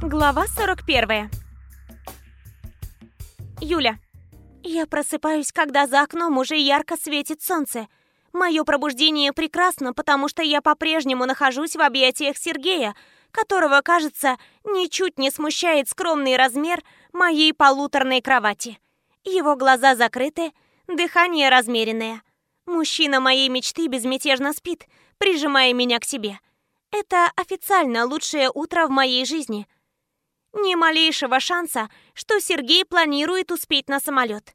Глава 41. Юля. Я просыпаюсь, когда за окном уже ярко светит солнце. Мое пробуждение прекрасно, потому что я по-прежнему нахожусь в объятиях Сергея, которого, кажется, ничуть не смущает скромный размер моей полуторной кровати. Его глаза закрыты, дыхание размеренное. Мужчина моей мечты безмятежно спит, прижимая меня к себе. Это официально лучшее утро в моей жизни. Ни малейшего шанса, что Сергей планирует успеть на самолет.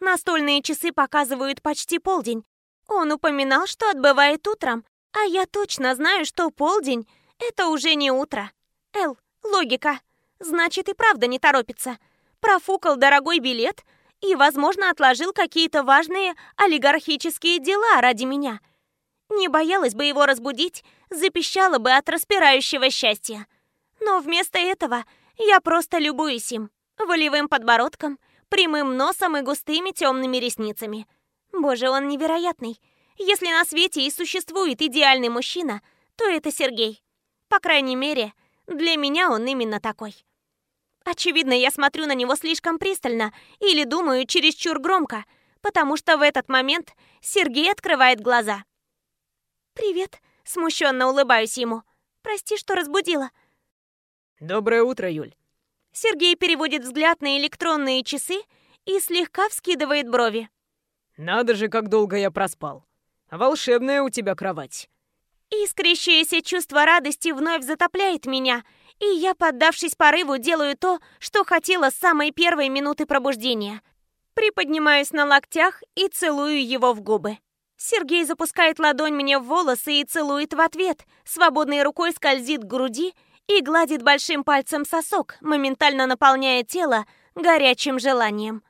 Настольные часы показывают почти полдень. Он упоминал, что отбывает утром, а я точно знаю, что полдень — это уже не утро. Эл, логика. Значит, и правда не торопится. Профукал дорогой билет и, возможно, отложил какие-то важные олигархические дела ради меня. Не боялась бы его разбудить, запищала бы от распирающего счастья. Но вместо этого я просто любуюсь им. Волевым подбородком, прямым носом и густыми темными ресницами. Боже, он невероятный. Если на свете и существует идеальный мужчина, то это Сергей. По крайней мере, для меня он именно такой. Очевидно, я смотрю на него слишком пристально или думаю чересчур громко, потому что в этот момент Сергей открывает глаза. «Привет», — смущенно улыбаюсь ему. «Прости, что разбудила». «Доброе утро, Юль». Сергей переводит взгляд на электронные часы и слегка вскидывает брови. «Надо же, как долго я проспал. Волшебная у тебя кровать». Искрящееся чувство радости вновь затопляет меня, и я, поддавшись порыву, делаю то, что хотела с самой первой минуты пробуждения. Приподнимаюсь на локтях и целую его в губы. Сергей запускает ладонь мне в волосы и целует в ответ, свободной рукой скользит к груди и гладит большим пальцем сосок, моментально наполняя тело горячим желанием.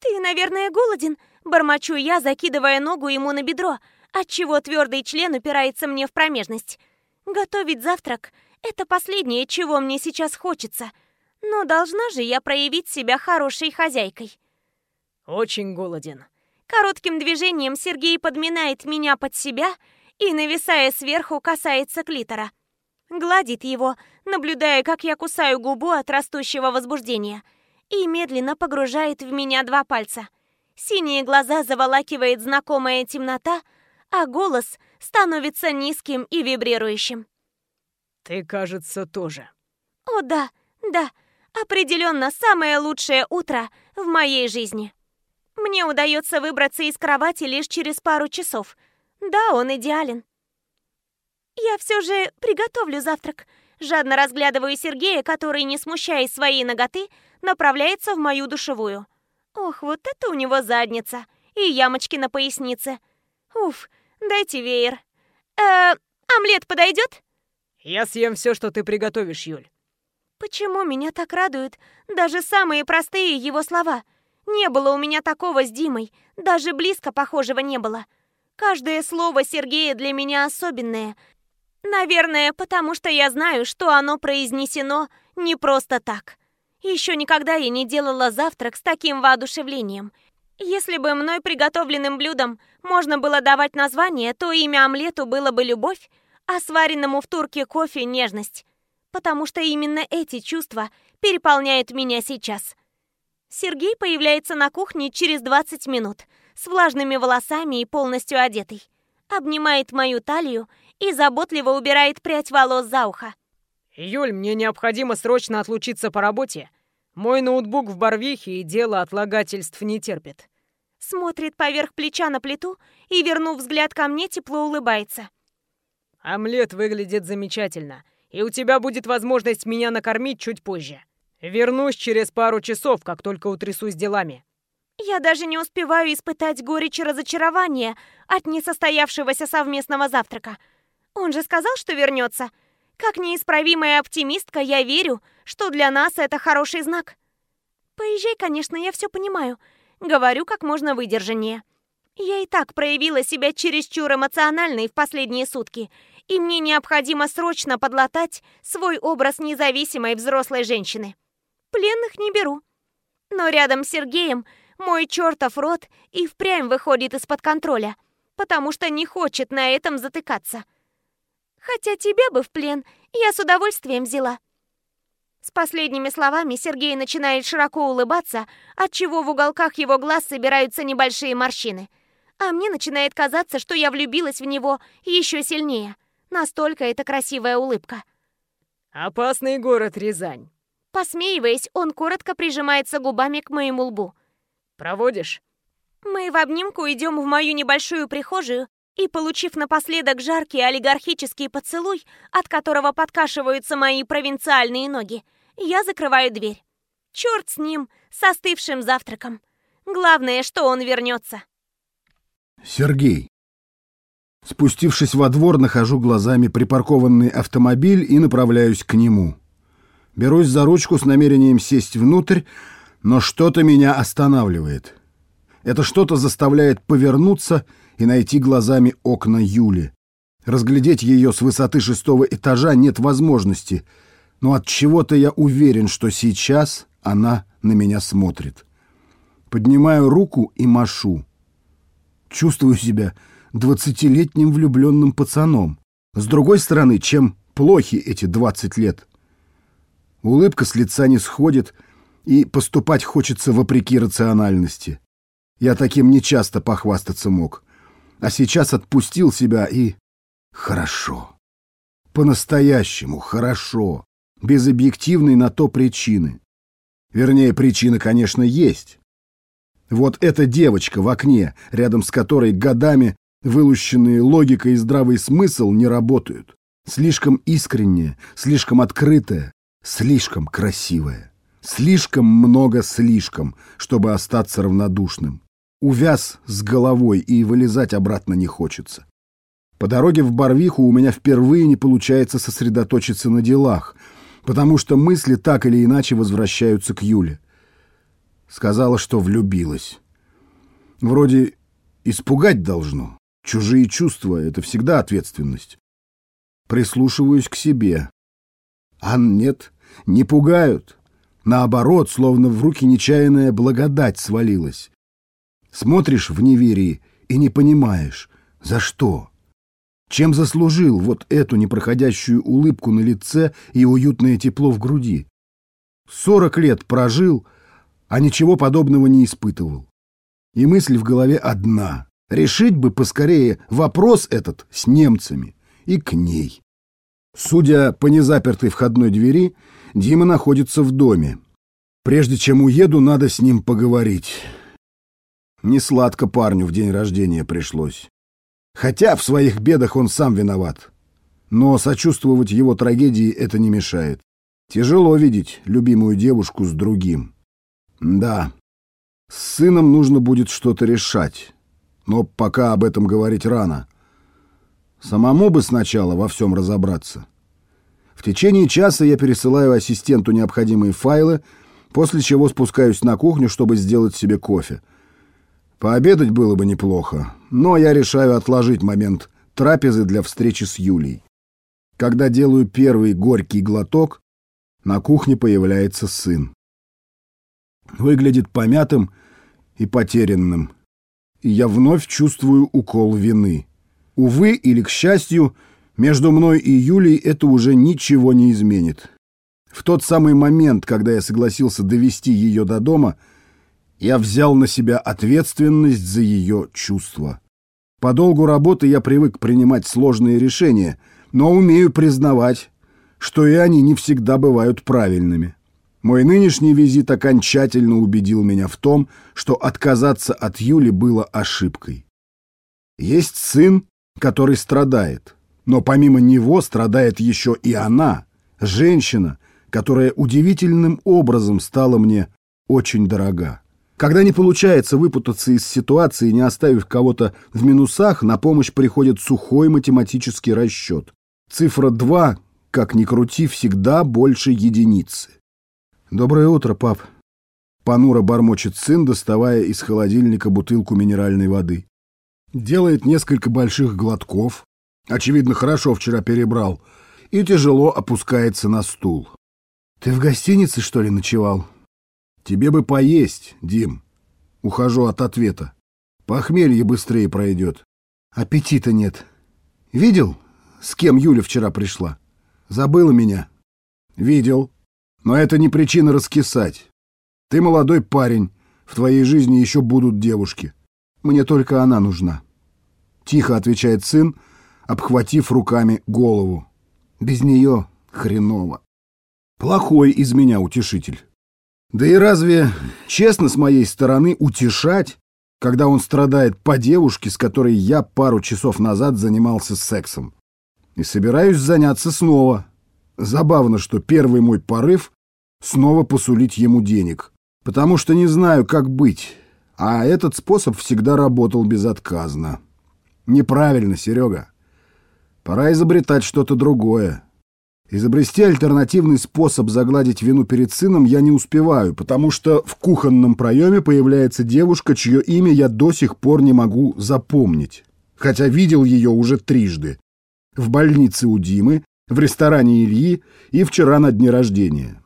«Ты, наверное, голоден?» – бормочу я, закидывая ногу ему на бедро, отчего твердый член упирается мне в промежность. Готовить завтрак – это последнее, чего мне сейчас хочется. Но должна же я проявить себя хорошей хозяйкой. «Очень голоден». Коротким движением Сергей подминает меня под себя и, нависая сверху, касается клитора – гладит его, наблюдая, как я кусаю губу от растущего возбуждения, и медленно погружает в меня два пальца. Синие глаза заволакивает знакомая темнота, а голос становится низким и вибрирующим. «Ты, кажется, тоже». «О да, да, определенно самое лучшее утро в моей жизни». Мне удается выбраться из кровати лишь через пару часов. Да, он идеален. «Я все же приготовлю завтрак». Жадно разглядываю Сергея, который, не смущаясь своей ноготы, направляется в мою душевую. Ох, вот это у него задница. И ямочки на пояснице. Уф, дайте веер. Э, омлет подойдет? Я съем все, что ты приготовишь, Юль. Почему меня так радуют даже самые простые его слова? Не было у меня такого с Димой, даже близко похожего не было. Каждое слово Сергея для меня особенное, Наверное, потому что я знаю, что оно произнесено не просто так. Еще никогда я не делала завтрак с таким воодушевлением. Если бы мной приготовленным блюдом можно было давать название, то имя омлету было бы любовь, а сваренному в турке кофе нежность. Потому что именно эти чувства переполняют меня сейчас. Сергей появляется на кухне через 20 минут, с влажными волосами и полностью одетый. Обнимает мою талию и заботливо убирает прядь волос за ухо. «Юль, мне необходимо срочно отлучиться по работе. Мой ноутбук в Барвихе и дело отлагательств не терпит». Смотрит поверх плеча на плиту и, вернув взгляд ко мне, тепло улыбается. «Омлет выглядит замечательно, и у тебя будет возможность меня накормить чуть позже. Вернусь через пару часов, как только утрясусь делами». Я даже не успеваю испытать горечь и разочарование от несостоявшегося совместного завтрака – он же сказал, что вернется. Как неисправимая оптимистка, я верю, что для нас это хороший знак. Поезжай, конечно, я все понимаю. Говорю как можно выдержаннее. Я и так проявила себя чересчур эмоциональной в последние сутки, и мне необходимо срочно подлатать свой образ независимой взрослой женщины. Пленных не беру. Но рядом с Сергеем мой чертов рот и впрямь выходит из-под контроля, потому что не хочет на этом затыкаться. Хотя тебя бы в плен я с удовольствием взяла. С последними словами Сергей начинает широко улыбаться, отчего в уголках его глаз собираются небольшие морщины. А мне начинает казаться, что я влюбилась в него еще сильнее. Настолько это красивая улыбка. «Опасный город Рязань». Посмеиваясь, он коротко прижимается губами к моему лбу. «Проводишь?» Мы в обнимку идем в мою небольшую прихожую, и, получив напоследок жаркий олигархический поцелуй, от которого подкашиваются мои провинциальные ноги, я закрываю дверь. Черт с ним, с остывшим завтраком. Главное, что он вернется. Сергей. Спустившись во двор, нахожу глазами припаркованный автомобиль и направляюсь к нему. Берусь за ручку с намерением сесть внутрь, но что-то меня останавливает. Это что-то заставляет повернуться и найти глазами окна Юли. Разглядеть ее с высоты шестого этажа нет возможности — но от чего-то я уверен, что сейчас она на меня смотрит. Поднимаю руку и машу. Чувствую себя двадцатилетним влюбленным пацаном. С другой стороны, чем плохи эти двадцать лет? Улыбка с лица не сходит, и поступать хочется вопреки рациональности. Я таким нечасто похвастаться мог. А сейчас отпустил себя и... Хорошо. По-настоящему хорошо без объективной на то причины. Вернее, причина, конечно, есть. Вот эта девочка в окне, рядом с которой годами вылущенные логика и здравый смысл не работают. Слишком искренняя, слишком открытая, слишком красивая. Слишком много слишком, чтобы остаться равнодушным. Увяз с головой и вылезать обратно не хочется. По дороге в Барвиху у меня впервые не получается сосредоточиться на делах — потому что мысли так или иначе возвращаются к Юле. Сказала, что влюбилась. Вроде испугать должно. Чужие чувства — это всегда ответственность. Прислушиваюсь к себе. А нет, не пугают. Наоборот, словно в руки нечаянная благодать свалилась. Смотришь в неверии и не понимаешь, за что. Чем заслужил вот эту непроходящую улыбку на лице и уютное тепло в груди? Сорок лет прожил, а ничего подобного не испытывал. И мысль в голове одна. Решить бы поскорее вопрос этот с немцами и к ней. Судя по незапертой входной двери, Дима находится в доме. Прежде чем уеду, надо с ним поговорить. Не сладко парню в день рождения пришлось. Хотя в своих бедах он сам виноват. Но сочувствовать его трагедии это не мешает. Тяжело видеть любимую девушку с другим. Да, с сыном нужно будет что-то решать. Но пока об этом говорить рано. Самому бы сначала во всем разобраться. В течение часа я пересылаю ассистенту необходимые файлы, после чего спускаюсь на кухню, чтобы сделать себе кофе — Пообедать было бы неплохо, но я решаю отложить момент трапезы для встречи с Юлей. Когда делаю первый горький глоток, на кухне появляется сын. Выглядит помятым и потерянным. И я вновь чувствую укол вины. Увы или к счастью, между мной и Юлей это уже ничего не изменит. В тот самый момент, когда я согласился довести ее до дома — я взял на себя ответственность за ее чувства. По долгу работы я привык принимать сложные решения, но умею признавать, что и они не всегда бывают правильными. Мой нынешний визит окончательно убедил меня в том, что отказаться от Юли было ошибкой. Есть сын, который страдает, но помимо него страдает еще и она, женщина, которая удивительным образом стала мне очень дорога. Когда не получается выпутаться из ситуации, не оставив кого-то в минусах, на помощь приходит сухой математический расчет. Цифра 2, как ни крути, всегда больше единицы. «Доброе утро, пап», — понуро бормочет сын, доставая из холодильника бутылку минеральной воды. Делает несколько больших глотков, очевидно, хорошо вчера перебрал, и тяжело опускается на стул. «Ты в гостинице, что ли, ночевал?» Тебе бы поесть, Дим. Ухожу от ответа. Похмелье быстрее пройдет. Аппетита нет. Видел, с кем Юля вчера пришла? Забыла меня? Видел. Но это не причина раскисать. Ты молодой парень, в твоей жизни еще будут девушки. Мне только она нужна. Тихо отвечает сын, обхватив руками голову. Без нее хреново. Плохой из меня утешитель. Да и разве честно с моей стороны утешать, когда он страдает по девушке, с которой я пару часов назад занимался сексом? И собираюсь заняться снова. Забавно, что первый мой порыв — снова посулить ему денег. Потому что не знаю, как быть. А этот способ всегда работал безотказно. Неправильно, Серега. Пора изобретать что-то другое. Изобрести альтернативный способ загладить вину перед сыном я не успеваю, потому что в кухонном проеме появляется девушка, чье имя я до сих пор не могу запомнить. Хотя видел ее уже трижды. В больнице у Димы, в ресторане Ильи и вчера на дне рождения.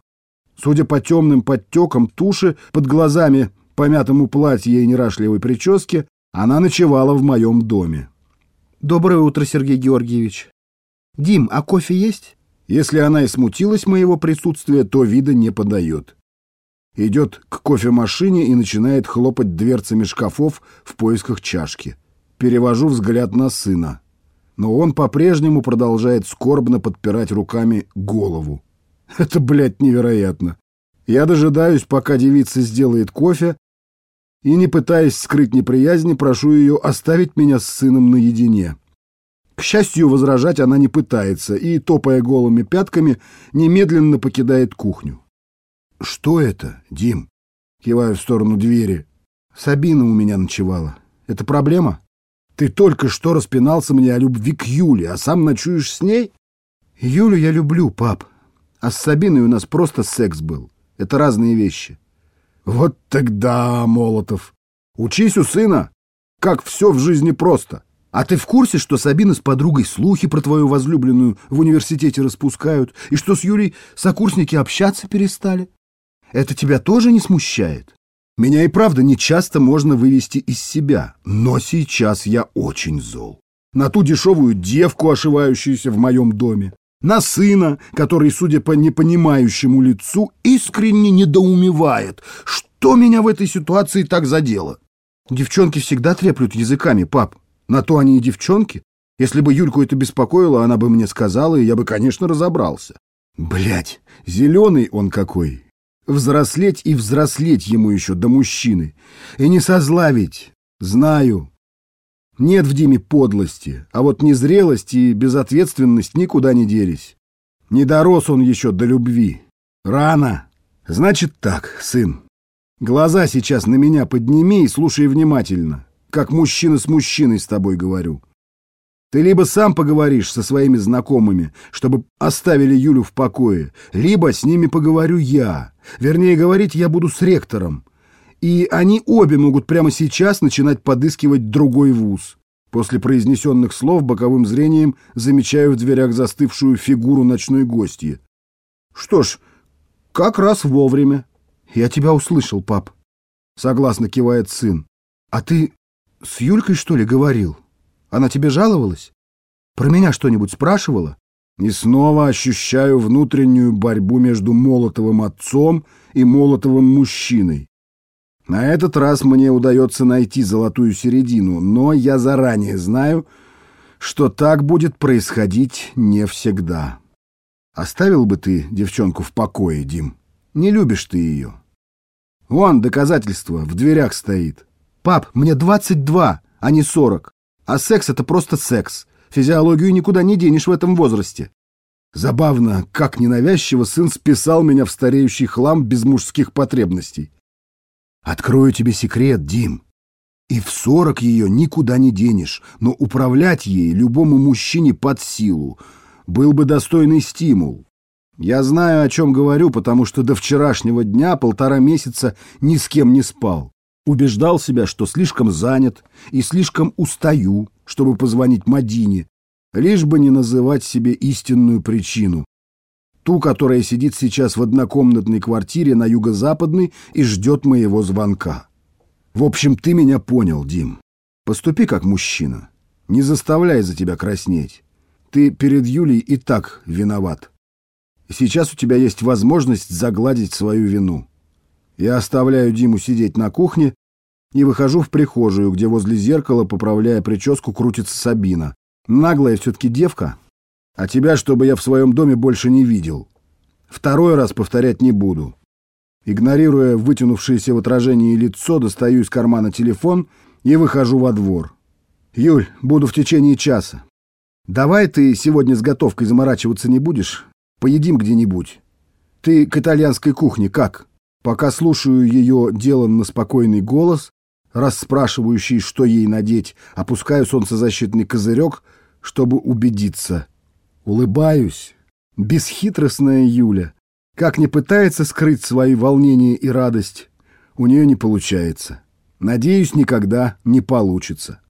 Судя по темным подтекам туши под глазами, помятому платье и нерашливой прическе, она ночевала в моем доме. «Доброе утро, Сергей Георгиевич. Дим, а кофе есть?» Если она и смутилась моего присутствия, то вида не подает. Идет к кофемашине и начинает хлопать дверцами шкафов в поисках чашки. Перевожу взгляд на сына. Но он по-прежнему продолжает скорбно подпирать руками голову. Это, блядь, невероятно. Я дожидаюсь, пока девица сделает кофе, и, не пытаясь скрыть неприязни, прошу ее оставить меня с сыном наедине. К счастью, возражать она не пытается и, топая голыми пятками, немедленно покидает кухню. «Что это, Дим?» Киваю в сторону двери. «Сабина у меня ночевала. Это проблема? Ты только что распинался мне о любви к Юле, а сам ночуешь с ней?» «Юлю я люблю, пап. А с Сабиной у нас просто секс был. Это разные вещи». «Вот тогда, Молотов, учись у сына, как все в жизни просто. А ты в курсе, что Сабина с подругой слухи про твою возлюбленную в университете распускают, и что с Юлей сокурсники общаться перестали? Это тебя тоже не смущает? Меня и правда не часто можно вывести из себя, но сейчас я очень зол. На ту дешевую девку, ошивающуюся в моем доме, на сына, который, судя по непонимающему лицу, искренне недоумевает, что меня в этой ситуации так задело. Девчонки всегда треплют языками, пап, на то они и девчонки. Если бы Юльку это беспокоило, она бы мне сказала, и я бы, конечно, разобрался. Блять, зеленый он какой. Взрослеть и взрослеть ему еще до мужчины. И не созлавить. Знаю. Нет в Диме подлости, а вот незрелость и безответственность никуда не делись. Не дорос он еще до любви. Рано. Значит так, сын. Глаза сейчас на меня подними и слушай внимательно как мужчина с мужчиной с тобой говорю. Ты либо сам поговоришь со своими знакомыми, чтобы оставили Юлю в покое, либо с ними поговорю я. Вернее, говорить я буду с ректором. И они обе могут прямо сейчас начинать подыскивать другой вуз. После произнесенных слов боковым зрением замечаю в дверях застывшую фигуру ночной гостьи. Что ж, как раз вовремя. Я тебя услышал, пап. Согласно кивает сын. А ты с Юлькой, что ли, говорил? Она тебе жаловалась? Про меня что-нибудь спрашивала? И снова ощущаю внутреннюю борьбу между Молотовым отцом и Молотовым мужчиной. На этот раз мне удается найти золотую середину, но я заранее знаю, что так будет происходить не всегда. Оставил бы ты девчонку в покое, Дим? Не любишь ты ее. Вон доказательство в дверях стоит. «Пап, мне 22, а не 40. А секс — это просто секс. Физиологию никуда не денешь в этом возрасте». Забавно, как ненавязчиво сын списал меня в стареющий хлам без мужских потребностей. «Открою тебе секрет, Дим. И в сорок ее никуда не денешь, но управлять ей любому мужчине под силу был бы достойный стимул. Я знаю, о чем говорю, потому что до вчерашнего дня полтора месяца ни с кем не спал убеждал себя, что слишком занят и слишком устаю, чтобы позвонить Мадине, лишь бы не называть себе истинную причину. Ту, которая сидит сейчас в однокомнатной квартире на юго-западной и ждет моего звонка. В общем, ты меня понял, Дим. Поступи как мужчина. Не заставляй за тебя краснеть. Ты перед Юлей и так виноват. сейчас у тебя есть возможность загладить свою вину. Я оставляю Диму сидеть на кухне и выхожу в прихожую, где возле зеркала, поправляя прическу, крутится Сабина. Наглая все-таки девка, а тебя, чтобы я в своем доме больше не видел. Второй раз повторять не буду. Игнорируя вытянувшееся в отражении лицо, достаю из кармана телефон и выхожу во двор. «Юль, буду в течение часа. Давай ты сегодня с готовкой заморачиваться не будешь? Поедим где-нибудь. Ты к итальянской кухне как?» Пока слушаю ее деланно спокойный голос, расспрашивающий, что ей надеть, опускаю солнцезащитный козырек, чтобы убедиться. Улыбаюсь. Бесхитростная Юля. Как не пытается скрыть свои волнения и радость, у нее не получается. Надеюсь, никогда не получится.